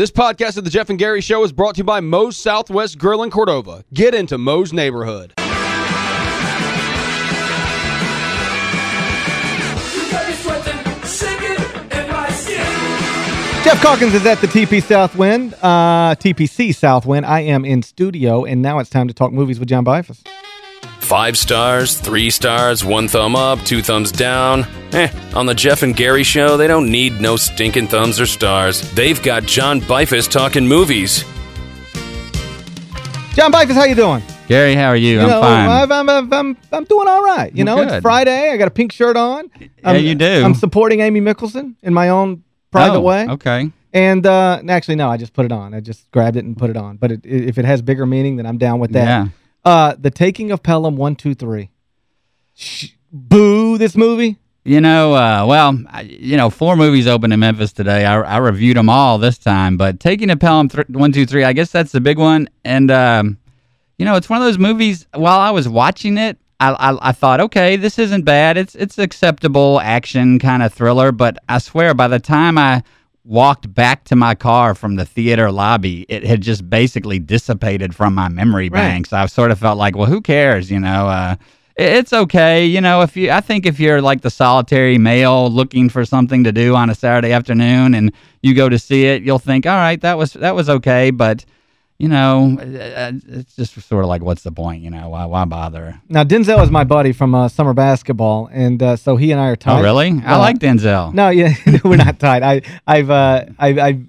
This podcast of the Geoff and Gary Show is brought to you by Moe's Southwest Grill in Cordova. Get into Moe's neighborhood. Geoff Calkins is at the TP Southwind, uh, TPC Southwind. I am in studio, and now it's time to talk movies with John Beifuss. Five stars, three stars, one thumb up, two thumbs down. Eh, on the Geoff and Gary show, they don't need no stinking thumbs or stars. They've got John Beifuss talking movies. John Beifuss, how you doing? Gary, how are you? you I'm know, fine. I'm, I'm, I'm, I'm, I'm doing all right. You Well, know, it's. Friday. I got a pink shirt on. Yeah, I'm- you do. I'm supporting Amy Mickelson in my own private Oh, way. Okay. And uh, actually, no, I just put it on. I just grabbed it and put it on. But it, if it has bigger meaning, then I'm down with that. Yeah. Uh, the Taking of Pelham 123. Sh- boo this movie. You know, uh, well, you know, four movies open in Memphis today. I, I reviewed them all this time, but Taking a Pelham th- 123, I guess that's the big one. And, um, you know, it's one of those movies, while I was watching it, I, I, I thought, okay, this isn't bad. It's it's acceptable action kind of thriller, but I swear by the time I walked back to my car from the theater lobby, it had just basically dissipated from my memory Right. banks. I sort of felt like, well, who cares, you know? Uh, it's okay, you know. If you, I think if you're like the solitary male looking for something to do on a Saturday afternoon, and you go to see it, you'll think, all right, that was that was okay, but you know, uh, it's just sort of like, what's the point? You know, why why bother? Now, Denzel is my buddy from uh, summer basketball, and uh, so he and I are tight. Oh, really? I Uh, like Denzel. No, yeah, we're not tight. I, I've, uh, I've, I've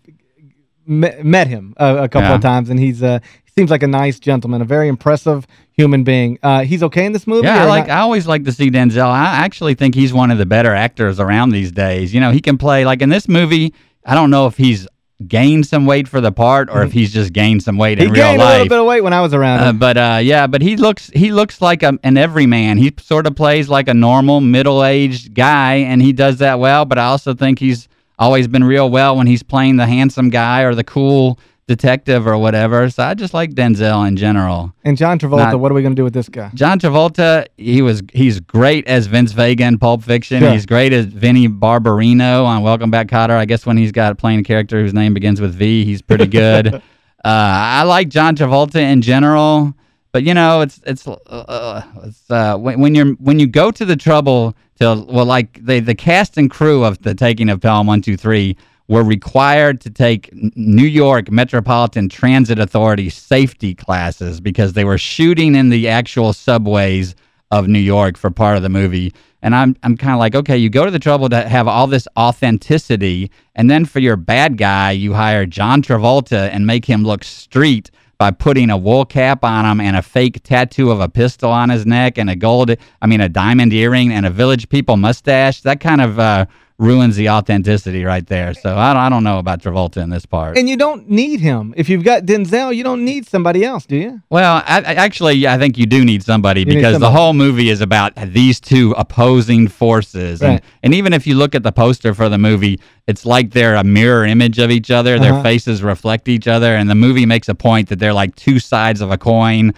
met him a, a couple Yeah. of times, and he's, uh, he seems like a nice gentleman, a very impressive human being. Uh, he's okay in this movie. Yeah, I like. not? I always like to see Denzel. I actually think he's one of the better actors around these days. You know, he can play like in this movie. I don't know if he's gained some weight for the part or if he's just gained some weight Mm-hmm. he in real gained a little bit of weight when I was around Uh, but uh, yeah, but he looks he looks like a, an everyman. He sort of plays like a normal middle aged guy, and he does that well. But I also think he's always been real well when he's playing the handsome guy or the cool detective or whatever. So I just like Denzel in general. and John Travolta, not- what are we going to do with this guy? John Travolta, he was he's great as Vince Vega in Pulp Fiction. Sure. He's great as Vinny Barbarino on Welcome Back, Kotter. I guess when he's got playing a character whose name begins with V, he's pretty good. uh, I like John Travolta in general, but you know, it's it's uh, it's uh, when, when you're when you go to the trouble to well, like the the cast and crew of the Taking of Pelham One Two Three were required to take New York Metropolitan Transit Authority safety classes because they were shooting in the actual subways of New York for part of the movie. And I'm I'm kind of like, okay, you go to the trouble to have all this authenticity, and then for your bad guy, you hire John Travolta and make him look street by putting a wool cap on him and a fake tattoo of a pistol on his neck and a gold, I mean, a diamond earring and a Village People mustache. That kind of uh, ruins the authenticity right there. So I don't, I don't know about Travolta in this part. And you don't need him. If you've got Denzel, you don't need somebody else, do you? Well, I, I- actually, I think you do need somebody need because somebody. the whole movie is about these two opposing forces. Right. And, and even if you look at the poster for the movie, it's like they're a mirror image of each other. Uh-huh. Their faces reflect each other. And the movie makes a point that they're like two sides of a coin.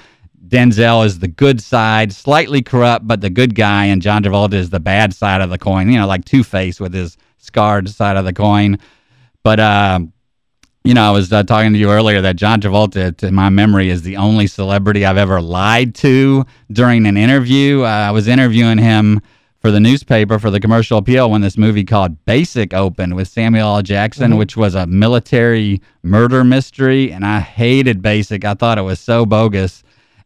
Denzel is the good side, slightly corrupt, but the good guy, and John Travolta is the bad side of the coin. You know, like Two Face with his scarred side of the coin. But um, you know, I was uh, talking to you earlier that John Travolta, to my memory, is the only celebrity I've ever lied to during an interview. Uh, I was interviewing him for the newspaper for the commercial appeal when this movie called Basic opened with Samuel L. Jackson, which was a military murder mystery, and I hated Basic. I thought it was so bogus.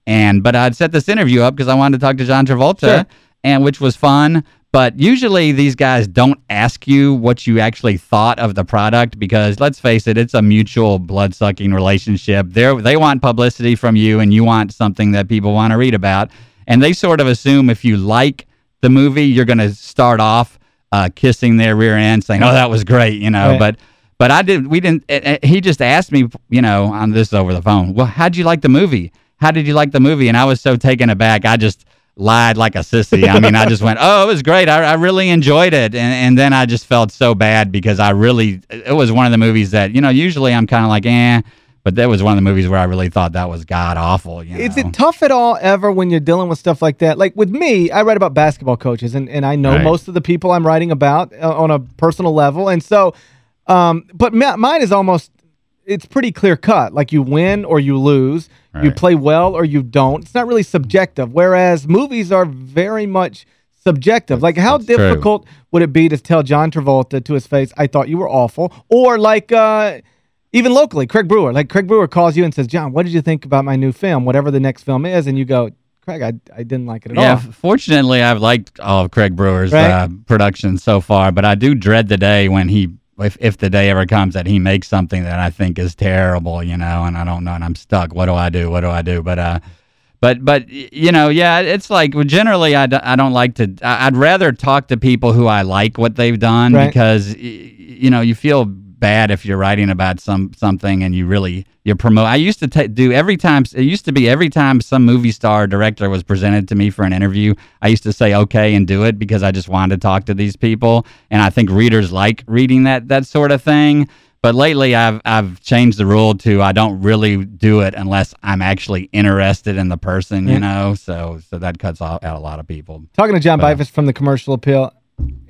And but I'd set this interview up because I wanted to talk to John Travolta, Sure. and which was fun. But usually these guys don't ask you what you actually thought of the product because let's face it, it's a mutual blood sucking relationship. They they want publicity from you, and you want something that people want to read about. And they sort of assume if you like the movie, you're going to start off uh, kissing their rear end, saying, "Oh, that was great," you know. Right. But but I did. We didn't. eh, eh, he just asked me, you know, on this over the phone. Well, how'd you like the movie? How did you like the movie? And I was so taken aback. I just lied like a sissy. I mean, I just went, "Oh, it was great. I, I really enjoyed it." And and then I just felt so bad because I really. It was one of the movies that you know. Usually I'm kind of like, eh. But that was one of the movies where I really thought that was god awful. You know? Is it tough at all ever when you're dealing with stuff like that? Like with me, I write about basketball coaches, and, and I know Right. most of the people I'm writing about uh, on a personal level. And so, um, but ma- mine is almost, it's pretty clear cut. Like you win or you lose. You play well or you don't. It's not really subjective. Whereas movies are very much subjective. Like how that's true. difficult would it be to tell John Travolta to his face, I thought you were awful? Or like uh, even locally, Craig Brewer. Like Craig Brewer calls you and says, John, what did you think about my new film? Whatever the next film is. And you go, Craig, I, I didn't like it at Yeah, all. f- fortunately, I've liked all of Craig Brewer's Right. uh, productions so far, but I do dread the day when he, if, if the day ever comes that he makes something that I think is terrible, you know, and I don't know, and I'm stuck. What do I do? What do I do? But, uh, but, but you know, yeah, it's like well, generally I, d- I don't like to. I'd rather talk to people who I like what they've done Right. because you know you feel bad if you're writing about some something and you really you promote. I used to ta do every time. It used to be every time some movie star or director was presented to me for an interview, I used to say okay and do it because I just wanted to talk to these people, and I think readers like reading that that sort of thing. But lately, I've I've changed the rule to I don't really do it unless I'm actually interested in the person, you know. So so that cuts out, out a lot of people. Talking to John But- uh, Beifuss from the Commercial Appeal,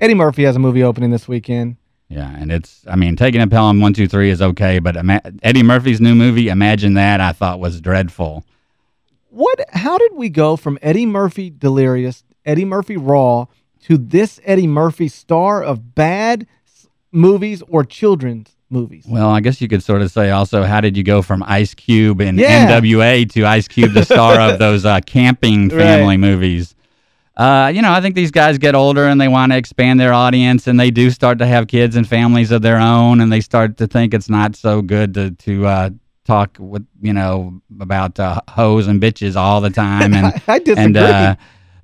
Eddie Murphy has a movie opening this weekend. Yeah, and it's I mean taking a pill Pelham one two three is okay, but ima- Eddie Murphy's new movie, Imagine That, I thought was dreadful. What? How did we go from Eddie Murphy Delirious, Eddie Murphy Raw, to this Eddie Murphy star of bad s- movies or children's movies? Well, I guess you could sort of say also, how did you go from Ice Cube in Yeah. NWA to Ice Cube, the star of those uh, camping Right. family movies? Uh, you know, I think these guys get older and they want to expand their audience, and they do start to have kids and families of their own, and they start to think it's not so good to to uh, talk with you know about uh, hoes and bitches all the time, and I disagree. and uh,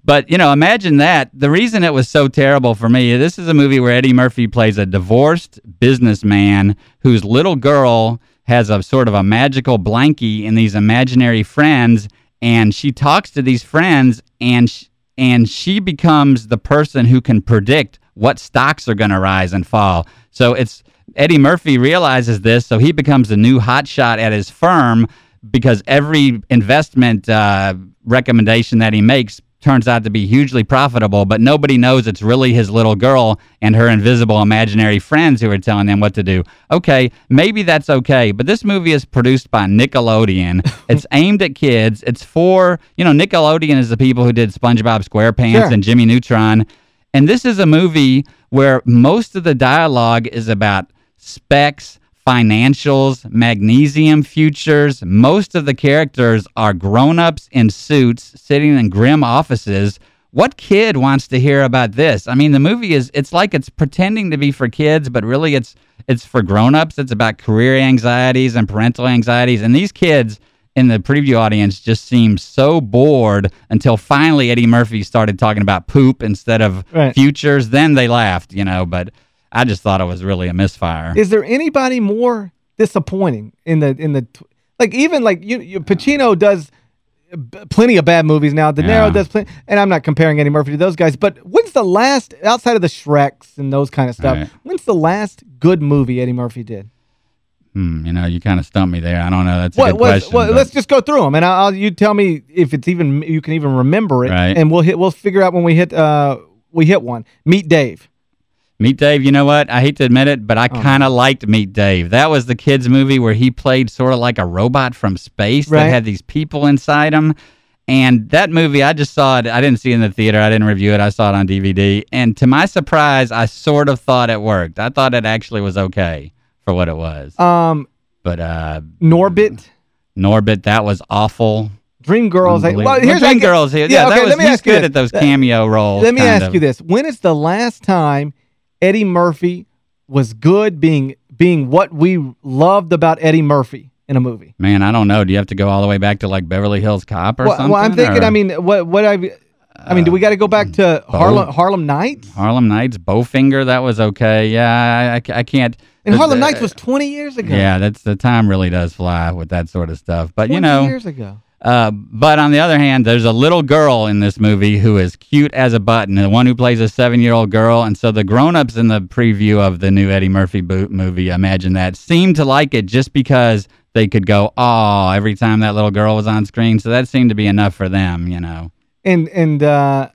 but you know, imagine that. The reason it was so terrible for me, this is a movie where Eddie Murphy plays a divorced businessman whose little girl has a sort of a magical blankie and these imaginary friends, and she talks to these friends, and sh- and she becomes the person who can predict what stocks are going to rise and fall. So it's Eddie Murphy realizes this, so he becomes the new hotshot at his firm because every investment uh, recommendation that he makes turns out to be hugely profitable, but nobody knows it's really his little girl and her invisible imaginary friends who are telling them what to do. Okay, maybe that's okay, but this movie is produced by Nickelodeon. it's aimed at kids. It's for, you know, Nickelodeon is the people who did SpongeBob SquarePants Sure. and Jimmy Neutron. And this is a movie where most of the dialogue is about specs, financials, magnesium futures. Most of the characters are grown ups in suits sitting in grim offices. What kid wants to hear about this? I mean, the movie is it's like it's pretending to be for kids, but really it's it's for grown-ups. It's about career anxieties and parental anxieties. And these kids in the preview audience just seemed so bored until finally Eddie Murphy started talking about poop instead of Right. futures. Then they laughed, you know, but I just thought it was really a misfire. Is there anybody more disappointing in the in the like even like you, you Pacino does plenty of bad movies now. De Niro Yeah. does plenty, and I'm not comparing Eddie Murphy to those guys. But when's the last outside of the Shreks and those kind of stuff? Right. When's the last good movie Eddie Murphy did? Hmm, you know, you kind of stumped me there. I don't know. That's a What question. Well, let's just go through them, and I'll, I'll you tell me if it's even you can even remember it, Right. and we'll hit we'll figure out when we hit uh we hit one. Meet Dave. Meet Dave, you know what? I hate to admit it, but Oh. I kind of liked Meet Dave. That was the kids' movie where he played sort of like a robot from space Right. that had these people inside him. And that movie, I just saw it. I didn't see it in the theater. I didn't review it. I saw it on DVD. And to my surprise, I sort of thought it worked. I thought it actually was okay for what it was. Um, But uh, Norbit. Norbit, that was awful. Dreamgirls. I, well, here's Dream I Girls. Yeah, Yeah, that was, let me he's ask you good this. at those cameo roles. Let me ask of. you this: When is the last time Eddie Murphy was good, being being what we loved about Eddie Murphy in a movie? Man, I don't know. Do you have to go all the way back to like Beverly Hills Cop or Well, something? well, I'm thinking. or- I mean, what what I, I mean, do we got to go back to Harlem Harlem Nights? Harlem Nights, Bowfinger, that was okay. Yeah, I, I, I can't. And Harlem the- Nights was 20 years ago. Yeah, that's the time really does fly with that sort of stuff. But 20 you know, years ago. Uh, but on the other hand, there's a little girl in this movie who is cute as a button, the one who plays a seven-year-old girl. And so the grown-ups in the preview of the new Eddie Murphy bo- movie, imagine that, seemed to like it just because they could go, "Oh!" every time that little girl was on screen. So that seemed to be enough for them, you know. And and uh,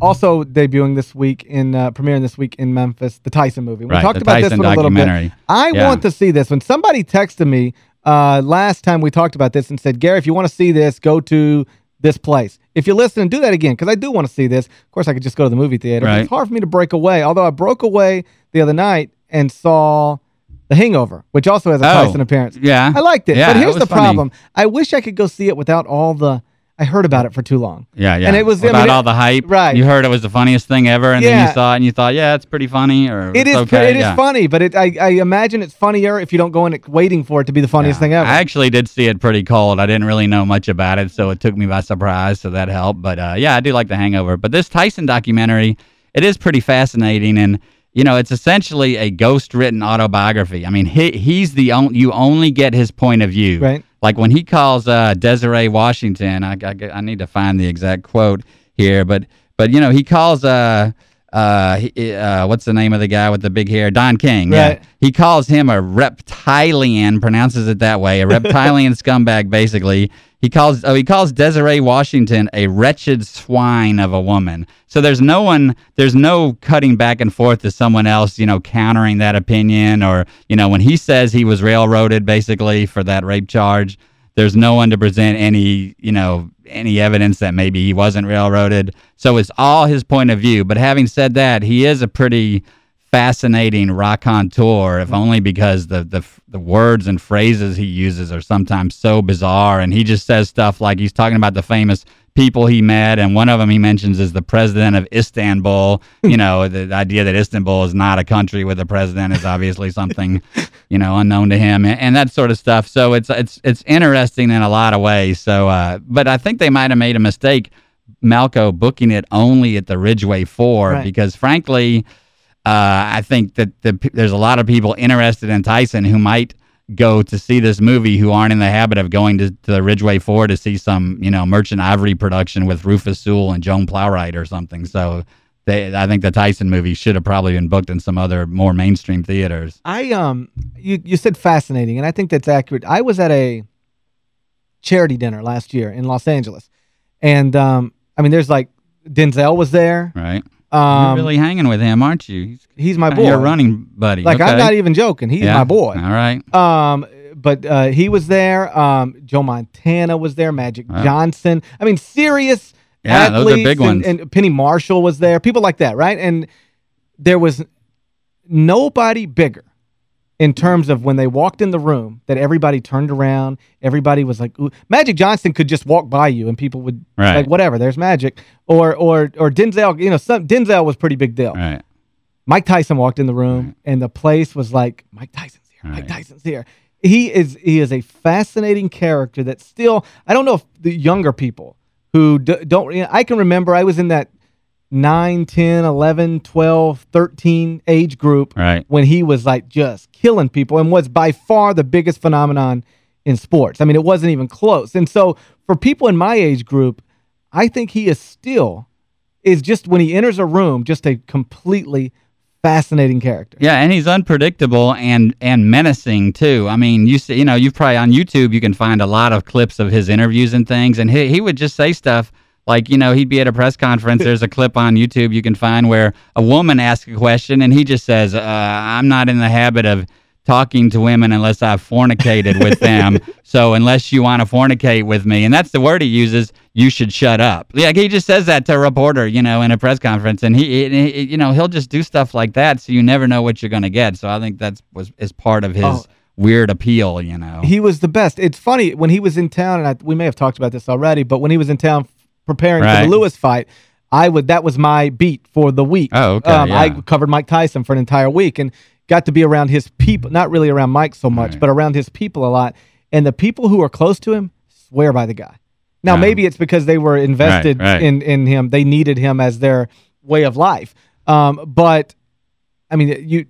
also debuting this week in uh, premiering this week in Memphis, the Tyson movie. We Right, talked about this Tyson one a little bit. I Yeah. want to see this. When somebody texted me uh, last time we talked about this and said, Gary, if you want to see this, go to this place. If you listen, and do that again because I do want to see this. Of course, I could just go to the movie theater. Right. It's hard for me to break away. Although I broke away the other night and saw The Hangover, which also has a Oh, Tyson appearance. yeah. I liked it. Yeah, but here's the funny. problem. I wish I could go see it without all the... I heard about it for too long. Yeah, yeah. And it was- I Without mean, it- all the hype. right. You heard it was the funniest thing ever, and then you saw it and you thought, yeah, it's pretty funny, or it is. Okay. It is yeah. funny, but it, I, I imagine it's funnier if you don't go in it waiting for it to be the funniest Yeah. thing ever. I actually did see it pretty cold. I didn't really know much about it, so it took me by surprise, so that helped. But uh, yeah, I do like The Hangover. But this Tyson documentary, it is pretty fascinating, and you know, it's essentially a ghost-written autobiography. I mean, he he's the only you only get his point of view. Right. Like when he calls uh, Desiree Washington, I, I, I need to find the exact quote here, but but you know, he calls uh uh, he, uh what's the name of the guy with the big hair? Don King. Right. Yeah. He calls him a reptilian, pronounces it that way, a reptilian scumbag, basically. He calls oh he calls Desiree Washington a wretched swine of a woman. So there's no one there's no cutting back and forth to someone else, you know, countering that opinion or, you know, when he says he was railroaded basically for that rape charge, there's no one to present any, you know, any evidence that maybe he wasn't railroaded. So it's all his point of view. But having said that, he is a pretty fascinating raconteur, if only because the, the the words and phrases he uses are sometimes so bizarre. And he just says stuff like he's talking about the famous people he met, and one of them he mentions is the president of Istanbul. you know, the idea that Istanbul is not a country with a president is obviously something, you know, unknown to him, and, and that sort of stuff. So it's it's it's interesting in a lot of ways. So, uh, but I think they might have made a mistake. Malco booking it only at the Ridgeway Four Right. because, frankly, uh, I think that the, there's a lot of people interested in Tyson who might go to see this movie who aren't in the habit of going to, to the Ridgeway Four to see some, you know, Merchant Ivory production with Rufus Sewell and Joan Plowright or something. So they, I think the Tyson movie should have probably been booked in some other more mainstream theaters. I um you you said fascinating and I think that's accurate. I was at a charity dinner last year in Los Angeles. And um I mean there's like Denzel was there. Right? Um You're really hanging with him, aren't you? He's he's my boy. Your running buddy. Like I'm not even joking. He's Yeah. my boy. All right. Um but uh he was there. Um Joe Montana was there, Magic Wow. Johnson. I mean serious Yeah, those are athletes big and- ones. and Penny Marshall was there. People like that, right? And there was nobody bigger in terms of when they walked in the room that everybody turned around, everybody was like, Ooh. Magic Johnson could just walk by you and people would Right. like whatever, there's Magic or or or Denzel, you know, some Denzel was pretty big deal. Right. Mike Tyson walked in the room and the place was like Mike Tyson's here. Mike Tyson's here. He is he is a fascinating character that still I don't know if the younger people who d- don't you know, I can remember I was in that 9, 10, 11, 12, 13 age group Right. when he was like just killing people and was by far the biggest phenomenon in sports. I mean, it wasn't even close. And so for people in my age group, I think he is still is just when he enters a room just a completely fascinating character. Yeah, and he's unpredictable and and menacing too. I mean, you see, you know, you probably on YouTube you can find a lot of clips of his interviews and things, and he he would just say stuff like, you know, he'd be at a press conference. There's a clip on YouTube you can find where a woman asks a question, and he just says, uh, "I'm not in the habit of." Talking to women unless I've fornicated with them. so unless you want to fornicate with me, and that's the word he uses, you should shut up. Like he just says that to a reporter, you know, in a press conference, and he, he you know, he'll just do stuff like that, so you never know what you're going to get. So I think that's was is part of his Oh. weird appeal, you know. He was the best. It's funny when he was in town, and I, we may have talked about this already, but when he was in town preparing for the Lewis fight, I would that was my beat for the week. Oh, okay, Um, I covered Mike Tyson for an entire week and got to be around his people, not really around Mike so much, Right. but around his people a lot. And the people who are close to him swear by the guy. Now, Yeah. maybe it's because they were invested right. in in him. They needed him as their way of life. Um, but I mean, you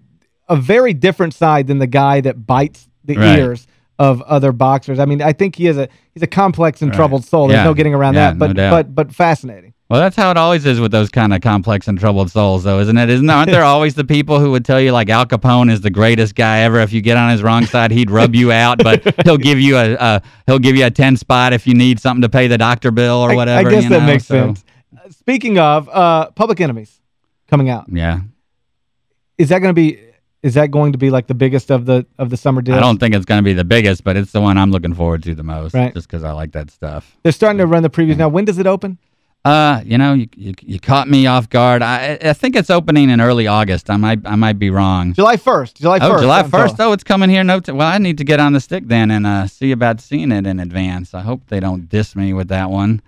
a very different side than the guy that bites the Right. ears of other boxers. I mean, I think he is a he's a complex and Right. troubled soul. There's Yeah. no getting around Yeah, that. But no but but fascinating. Well, that's how it always is with those kind of complex and troubled souls, though, isn't it? Isn't aren't there always the people who would tell you like Al Capone is the greatest guy ever? If you get on his wrong side, he'd rub you out, but he'll give you a, a he'll give you a ten spot if you need something to pay the doctor bill or I- whatever. I, guess you that know? makes So- sense. speaking of, uh, Public Enemies coming out. Yeah. Is that going to be is that going to be like the biggest of the of the summer deals? I don't think it's going to be the biggest, but it's the one I'm looking forward to the most Right. just because I like that stuff. They're starting to run the previews now. When does it open? Uh, you know, you, you, you caught me off guard. I I think it's opening in early August. I might I might be wrong. July 1st. July 1st. Oh, July 1st. Oh, it's coming here. No, well, I need to get on the stick then and uh, see about seeing it in advance. I hope they don't diss me with that one.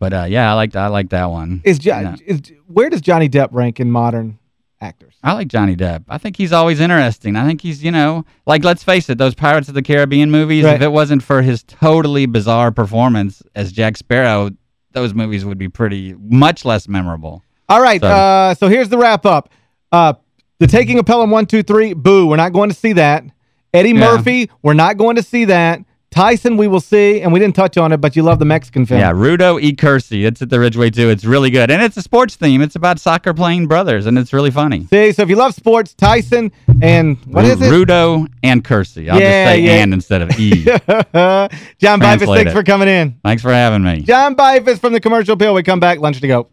But uh, yeah, I like I like that one. Is, jo- Yeah. is where does Johnny Depp rank in modern actors? I like Johnny Depp. I think he's always interesting. I think he's, you know, like let's face it, those Pirates of the Caribbean movies, Right. if it wasn't for his totally bizarre performance as Jack Sparrow, those movies would be pretty much less memorable. All right, So- uh, so here's the wrap up. Uh, the Taking of Pelham 1, 2, 3, boo, we're not going to see that. Eddie Yeah. Murphy, we're not going to see that. Tyson, we will see, and we didn't touch on it, but you love the Mexican film. Yeah, Rudo E. Kersey. It's at the Ridgeway too. It's really good. And it's a sports theme. It's about soccer playing brothers, and it's really funny. See, so if you love sports, Tyson and what Ru- is it? Rudo and Kersey. I'll Yeah, just say yeah. and instead of E. John Beifuss, thanks it. for coming in. Thanks for having me. John Beifuss from the Commercial Appeal. We come back, lunch to go.